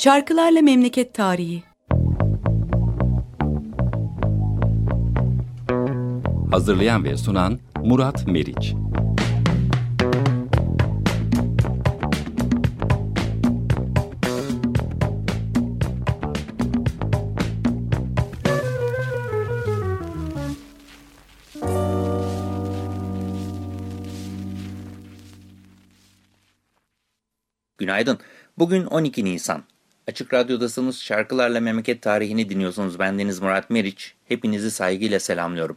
Şarkılarla Memleket Tarihi Hazırlayan ve sunan Murat Meriç Günaydın. Bugün 12 Nisan. Açık Radyo'dasınız. Şarkılarla Memleket Tarihini dinliyorsunuz. Ben Deniz Murat Meriç. Hepinizi saygıyla selamlıyorum.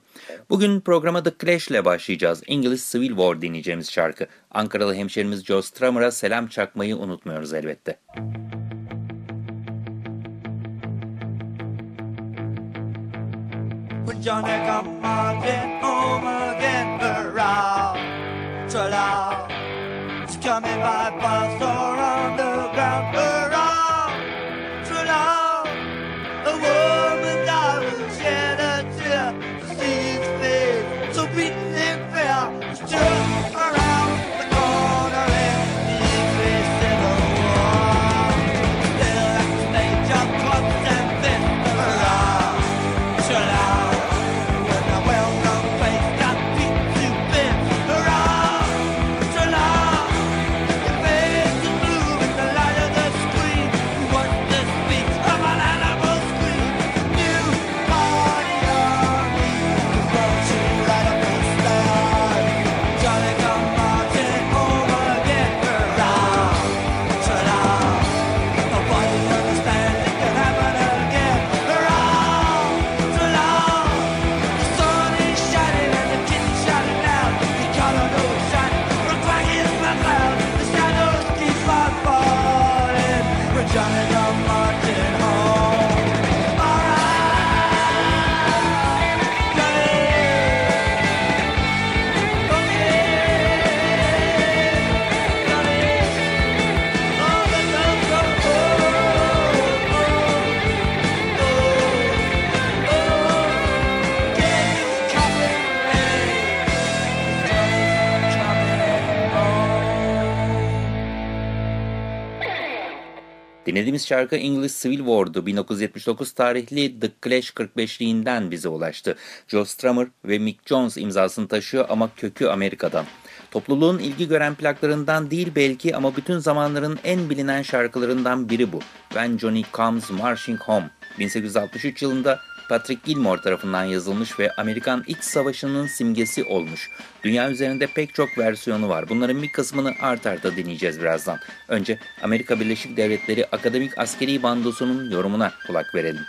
Bugün programa The Clash ile başlayacağız. İngiliz Civil War dinleyeceğimiz şarkı. Ankaralı hemşerimiz Joe Strummer'a selam çakmayı unutmuyoruz elbette. Johnny come again, Dinlediğimiz şarkı İngiliz Civil War'du. 1979 tarihli The Clash 45'liğinden bize ulaştı. Joe Strummer ve Mick Jones imzasını taşıyor ama kökü Amerika'dan. Topluluğun ilgi gören plaklarından değil belki ama bütün zamanların en bilinen şarkılarından biri bu. When Johnny Comes Marching Home. 1863 yılında Patrick Gilmore tarafından yazılmış ve Amerikan İç Savaşı'nın simgesi olmuş. Dünya üzerinde pek çok versiyonu var. Bunların bir kısmını art arda dinleyeceğiz birazdan. Önce Amerika Birleşik Devletleri Akademik Askeri Bandosu'nun yorumuna kulak verelim.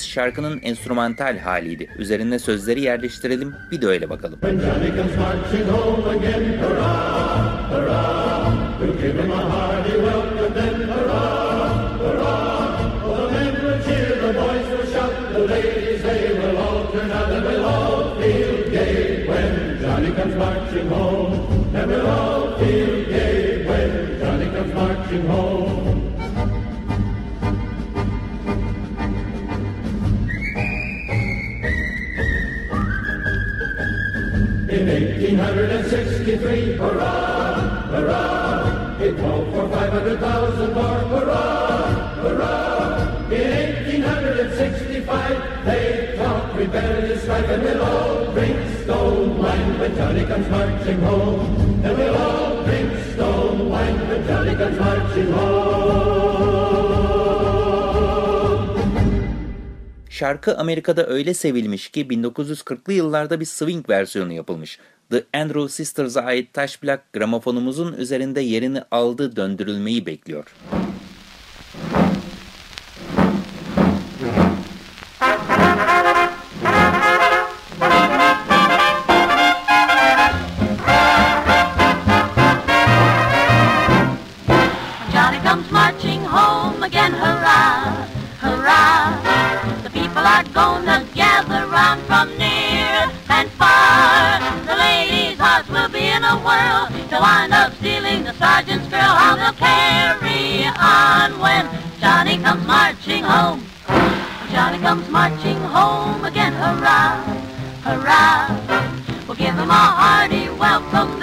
Dinlediğimiz şarkının enstrümantal haliydi. Üzerine sözleri yerleştirelim, bir de öyle bakalım. Johnny Şarkı Amerika'da öyle sevilmiş ki 1940'lı yıllarda bir swing versiyonu yapılmış. The Andrew Sisters'a ait taş plak gramofonumuzun üzerinde yerini aldı döndürülmeyi bekliyor. Hurrah. We'll give him a hearty welcome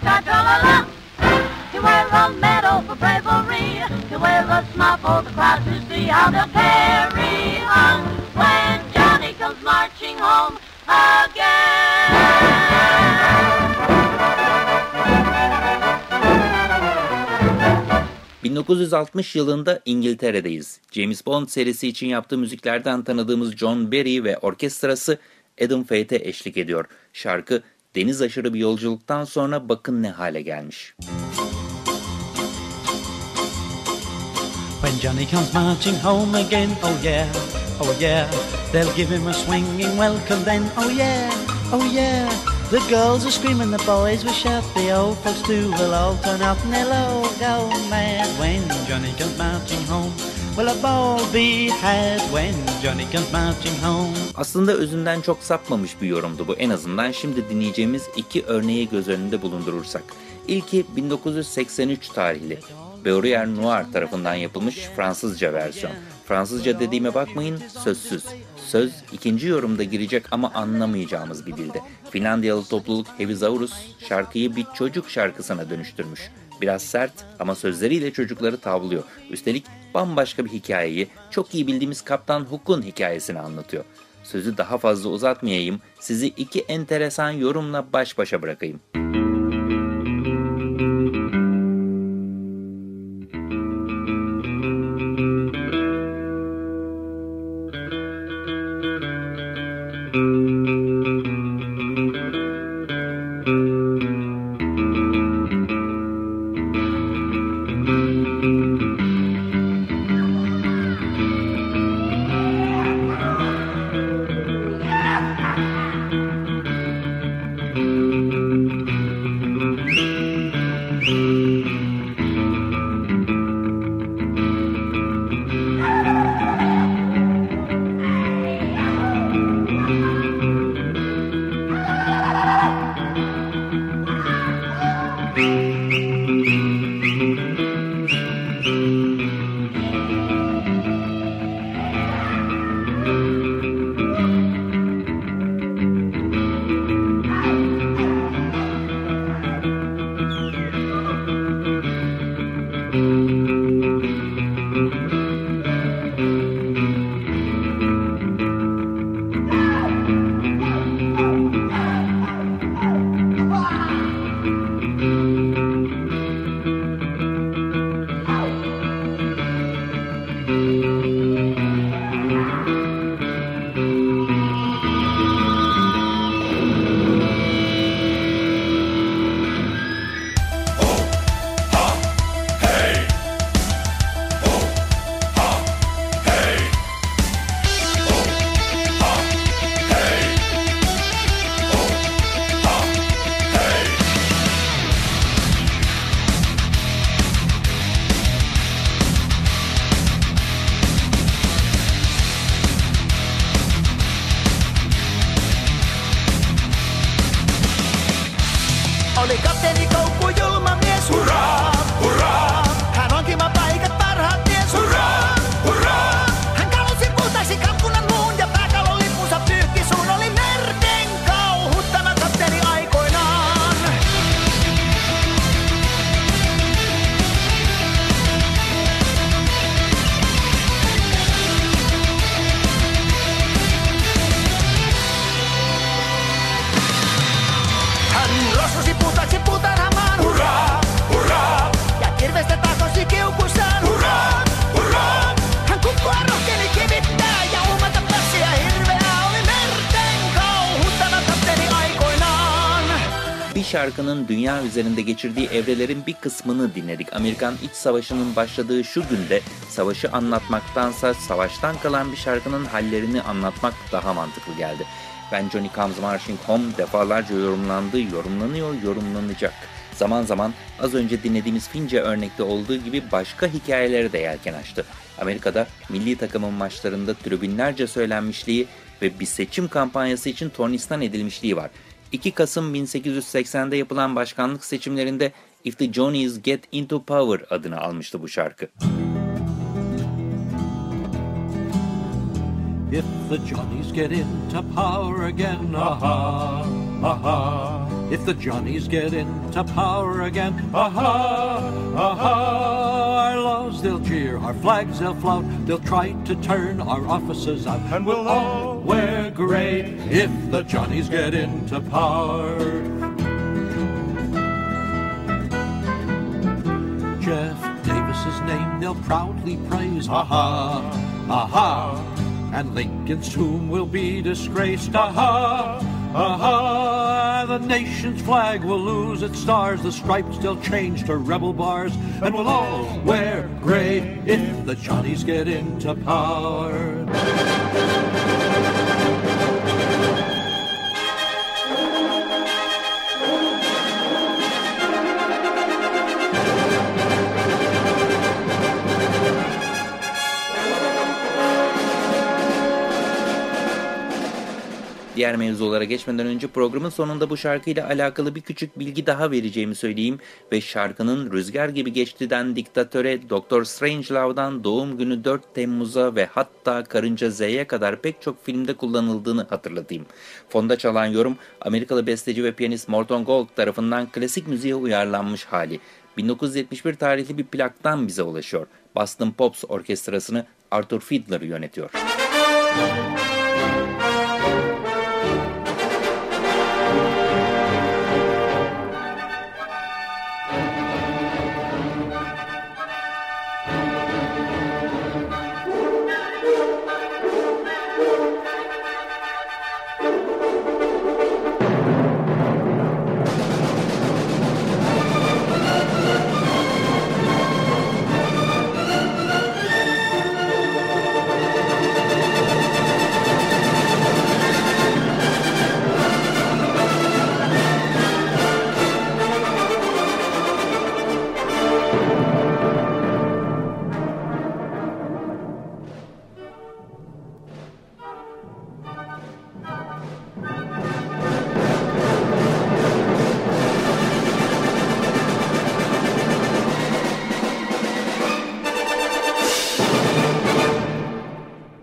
general's car, tra la la. He'll wear a medal for bravery. He'll wear a smile for the crowd to see how they'll carry on when Johnny comes marching home again. 1960 yılında İngiltere'deyiz. James Bond serisi için yaptığı müziklerden tanıdığımız John Barry ve orkestrası Adam Faith'e eşlik ediyor. Şarkı deniz aşırı bir yolculuktan sonra bakın ne hale gelmiş. When Johnny comes marching home again, oh yeah, oh yeah, they'll give him a swinging welcome then, oh yeah, oh yeah. The girls are screaming, the boys will shout, the old folks too will all turn out and they'll all go mad when Johnny comes marching home. Aslında özünden çok sapmamış bir yorumdu bu. En azından şimdi dinleyeceğimiz iki örneği göz önünde bulundurursak. İlki 1983 tarihli. Beurrier Noir tarafından yapılmış Fransızca versiyon. Fransızca dediğime bakmayın, sözsüz. Söz ikinci yorumda girecek ama anlamayacağımız bir dilde. Finlandiyalı topluluk Hevisaurus şarkıyı bir çocuk şarkısına dönüştürmüş. Biraz sert ama sözleriyle çocukları tavlıyor. Üstelik bambaşka bir hikayeyi, çok iyi bildiğimiz Kaptan Hook'un hikayesini anlatıyor. Sözü daha fazla uzatmayayım, sizi iki enteresan yorumla baş başa bırakayım. Şarkının dünya üzerinde geçirdiği evrelerin bir kısmını dinledik. Amerikan İç Savaşı'nın başladığı şu günde savaşı anlatmaktansa savaştan kalan bir şarkının hallerini anlatmak daha mantıklı geldi. Ben Johnny Comes Marching Home defalarca yorumlandı, yorumlanıyor, yorumlanacak. Zaman zaman az önce dinlediğimiz Fince örnekte olduğu gibi başka hikayeleri de yelken açtı. Amerika'da milli takımın maçlarında tribünlerce söylenmişliği ve bir seçim kampanyası için tornistan edilmişliği var. 2 Kasım 1880'de yapılan başkanlık seçimlerinde If the Johnnies Get Into Power adını almıştı bu şarkı. If the Johnnies get into power again, aha, aha. If the Johnnies get into power again, aha, aha. Our laws they'll jeer, our flags they'll flout, they'll try to turn our offices out, and we'll all wear grey if the Johnnies get into power. Jeff Davis's name they'll proudly praise, aha, aha and Lincoln's tomb will be disgraced. Aha, aha, the nation's flag will lose its stars, the stripes they'll change to rebel bars, and we'll all wear gray if the Johnnies get into power. Diğer mevzulara geçmeden önce programın sonunda bu şarkıyla alakalı bir küçük bilgi daha vereceğimi söyleyeyim ve şarkının Rüzgar Gibi Geçti'den Diktatöre, Doktor Strangelove'dan Doğum Günü 4 Temmuz'a ve hatta Karınca Z'ye kadar pek çok filmde kullanıldığını hatırlatayım. Fonda çalan yorum Amerikalı besteci ve piyanist Morton Gold tarafından klasik müziğe uyarlanmış hali. 1971 tarihli bir plaktan bize ulaşıyor. Boston Pops orkestrasını Arthur Fiedler yönetiyor. Müzik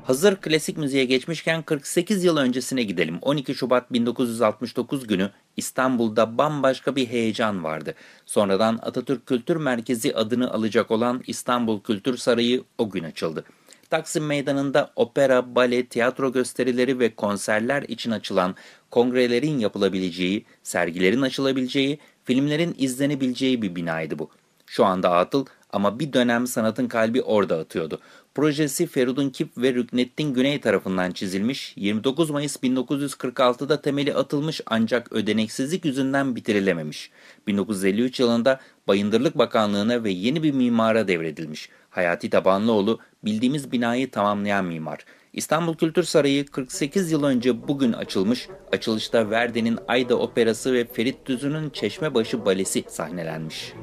Hazır klasik müziğe geçmişken 48 yıl öncesine gidelim. 12 Şubat 1969 günü İstanbul'da bambaşka bir heyecan vardı. Sonradan Atatürk Kültür Merkezi adını alacak olan İstanbul Kültür Sarayı o gün açıldı. Taksim Meydanı'nda opera, bale, tiyatro gösterileri ve konserler için açılan kongrelerin yapılabileceği, sergilerin açılabileceği, filmlerin izlenebileceği bir binaydı bu. Şu anda atıl ama bir dönem sanatın kalbi orada atıyordu. Projesi Feridun Kip ve Rükneddin Güney tarafından çizilmiş, 29 Mayıs 1946'da temeli atılmış ancak ödeneksizlik yüzünden bitirilememiş. 1953 yılında Bayındırlık Bakanlığı'na ve yeni bir mimara devredilmiş. Hayati Tabanlıoğlu bildiğimiz binayı tamamlayan mimar. İstanbul Kültür Sarayı 48 yıl önce bugün açılmış, açılışta Verdi'nin Ayda Operası ve Ferit Düzü'nün Çeşmebaşı Balesi sahnelenmiş.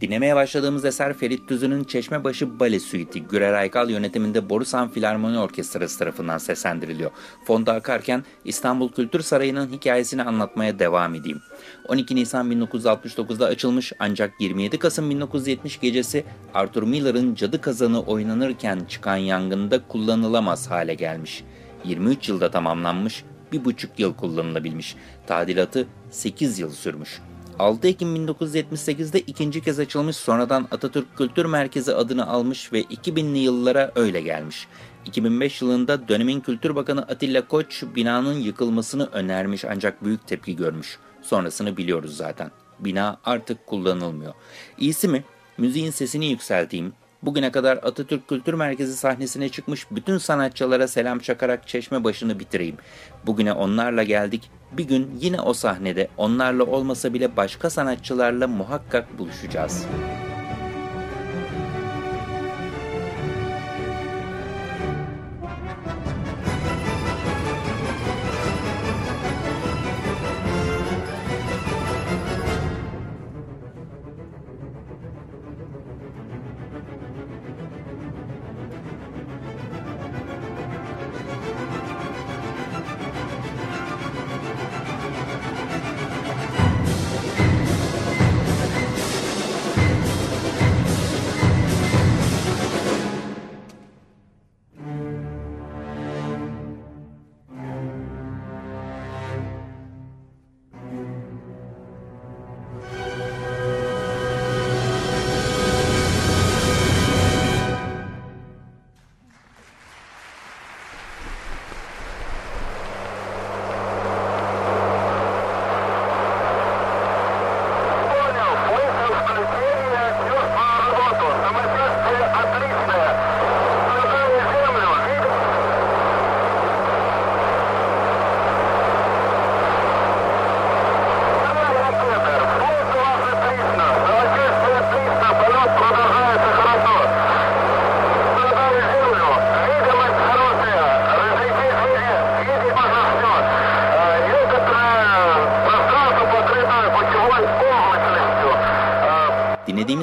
Dinlemeye başladığımız eser Ferit Düzü'nün Çeşmebaşı Bale Suite'i Gürer Aykal yönetiminde Borusan Filarmoni Orkestrası tarafından seslendiriliyor. Fonda akarken İstanbul Kültür Sarayı'nın hikayesini anlatmaya devam edeyim. 12 Nisan 1969'da açılmış ancak 27 Kasım 1970 gecesi Arthur Miller'ın Cadı Kazanı oynanırken çıkan yangında kullanılamaz hale gelmiş. 23 yılda tamamlanmış, bir buçuk yıl kullanılabilmiş. Tadilatı 8 yıl sürmüş. 6 Ekim 1978'de ikinci kez açılmış sonradan Atatürk Kültür Merkezi adını almış ve 2000'li yıllara öyle gelmiş. 2005 yılında dönemin Kültür Bakanı Atilla Koç binanın yıkılmasını önermiş ancak büyük tepki görmüş. Sonrasını biliyoruz zaten. Bina artık kullanılmıyor. İyisi mi? Müziğin sesini yükselteyim, Bugüne kadar Atatürk Kültür Merkezi sahnesine çıkmış bütün sanatçılara selam çakarak çeşme başını bitireyim. Bugüne onlarla geldik. Bir gün yine o sahnede onlarla olmasa bile başka sanatçılarla muhakkak buluşacağız.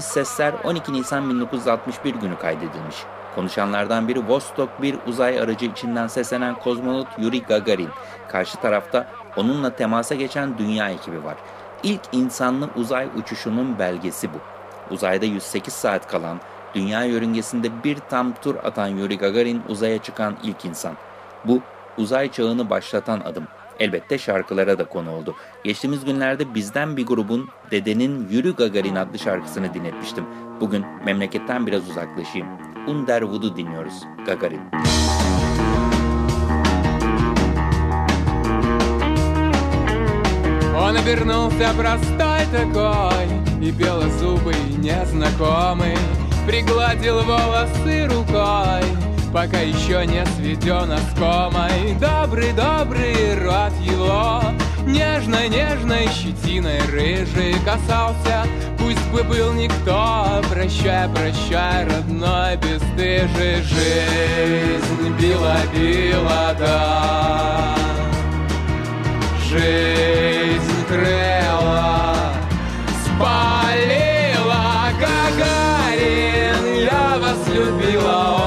Dinlediğimiz sesler 12 Nisan 1961 günü kaydedilmiş. Konuşanlardan biri Vostok bir uzay aracı içinden seslenen kozmonot Yuri Gagarin. Karşı tarafta onunla temasa geçen dünya ekibi var. İlk insanlı uzay uçuşunun belgesi bu. Uzayda 108 saat kalan, dünya yörüngesinde bir tam tur atan Yuri Gagarin uzaya çıkan ilk insan. Bu uzay çağını başlatan adım Elbette şarkılara da konu oldu. Geçtiğimiz günlerde bizden bir grubun Dedenin Yürü Gagarin adlı şarkısını dinletmiştim. Bugün memleketten biraz uzaklaşayım. Underwood'u dinliyoruz. Gagarin. Он обернулся простой такой И белозубый незнакомый Пригладил волосы рукой пока еще не сведен оскомой. Добрый-добрый рот его Нежной-нежной щетиной рыжий касался. Пусть бы был никто, прощай, прощай, родной бесстыжий Жизнь била-била, да. Жизнь крыла, спалила Гагарин, я вас любила,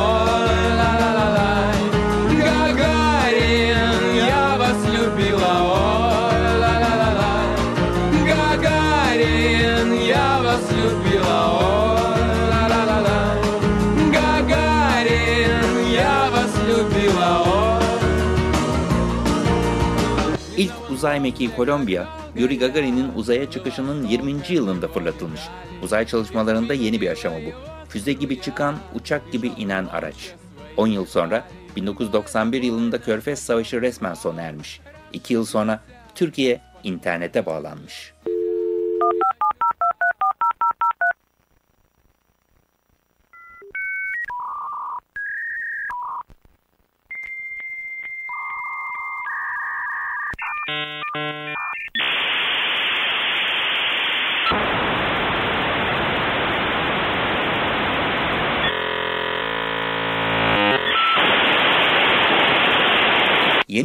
uzay mekiği Kolombiya, Yuri Gagarin'in uzaya çıkışının 20. yılında fırlatılmış. Uzay çalışmalarında yeni bir aşama bu. Füze gibi çıkan, uçak gibi inen araç. 10 yıl sonra 1991 yılında Körfez Savaşı resmen sona ermiş. 2 yıl sonra Türkiye internete bağlanmış. Yeni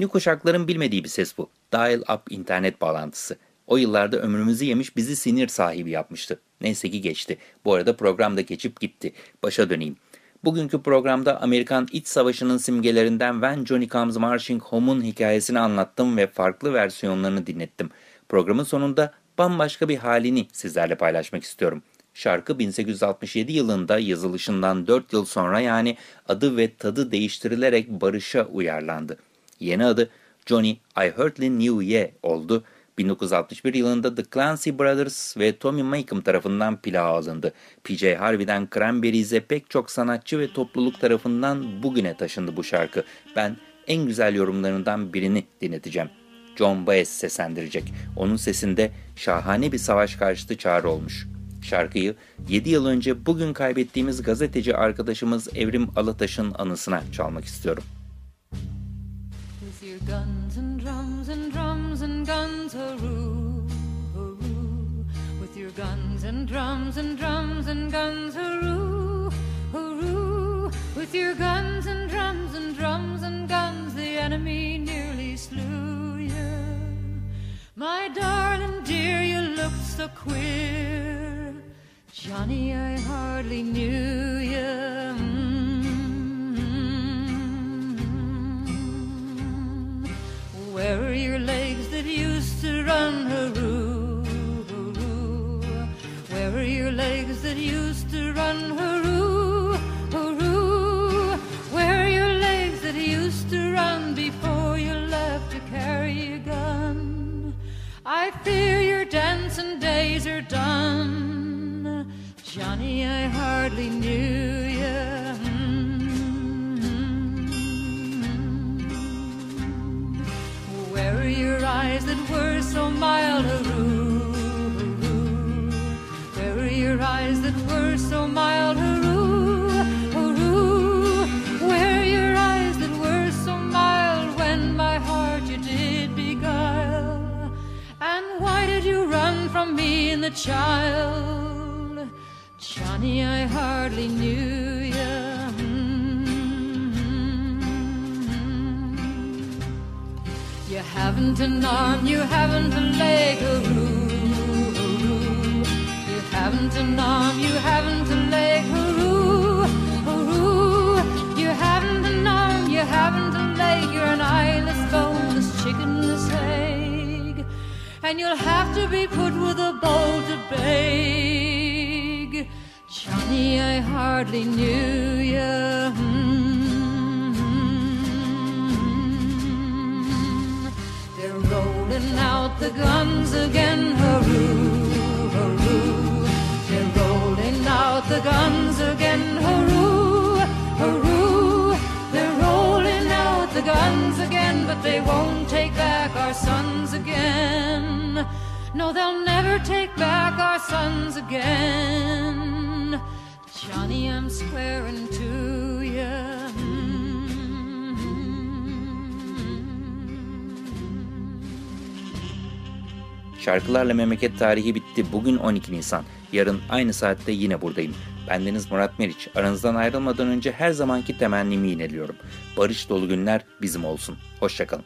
kuşakların bilmediği bir ses bu. Dial-up internet bağlantısı. O yıllarda ömrümüzü yemiş bizi sinir sahibi yapmıştı. Neyse ki geçti. Bu arada program da geçip gitti. Başa döneyim. Bugünkü programda Amerikan İç Savaşı'nın simgelerinden When Johnny Comes Marching Home'un hikayesini anlattım ve farklı versiyonlarını dinlettim. Programın sonunda bambaşka bir halini sizlerle paylaşmak istiyorum. Şarkı 1867 yılında yazılışından 4 yıl sonra yani adı ve tadı değiştirilerek Barış'a uyarlandı. Yeni adı Johnny I Hardly Knew Ye oldu 1961 yılında The Clancy Brothers ve Tommy Makem tarafından plağa alındı. PJ Harvey'den Cranberries'e pek çok sanatçı ve topluluk tarafından bugüne taşındı bu şarkı. Ben en güzel yorumlarından birini dinleteceğim. John Baez seslendirecek. Onun sesinde şahane bir savaş karşıtı çağrı olmuş. Şarkıyı 7 yıl önce bugün kaybettiğimiz gazeteci arkadaşımız Evrim Alataş'ın anısına çalmak istiyorum. With your guns guns, hooroo, hooroo. With your guns and drums and drums and guns, hooroo, hooroo. With your guns and drums and drums and guns, the enemy nearly slew you. My darling dear, you looked so queer. Johnny, I hardly knew you. Mm. That used to run, hooroo, hooroo? Where are your legs that used to run before you left to carry a gun? I fear your dancing days are done. Johnny, I hardly knew you. Hmm. Where are your eyes that were so mild, me and the child? Johnny, I hardly knew you. Mm-hmm. You haven't an arm, you haven't a leg, oh, hooroo, hooroo. You haven't an arm, you haven't a leg, oh, hooroo, oh, hooroo. You haven't an arm, you haven't a leg, you're an eyeless, boneless, chickenless. And you'll have to be put with a bowl to beg. Johnny, I hardly knew you. Hmm. They're rolling out the guns They'll never take back our sons again. Johnny, I'm swearing to you. Şarkılarla memleket tarihi bitti. Bugün 12 Nisan. Yarın aynı saatte yine buradayım. Bendeniz Murat Meriç. Aranızdan ayrılmadan önce her zamanki temennimi yineliyorum. Barış dolu günler bizim olsun. Hoşçakalın.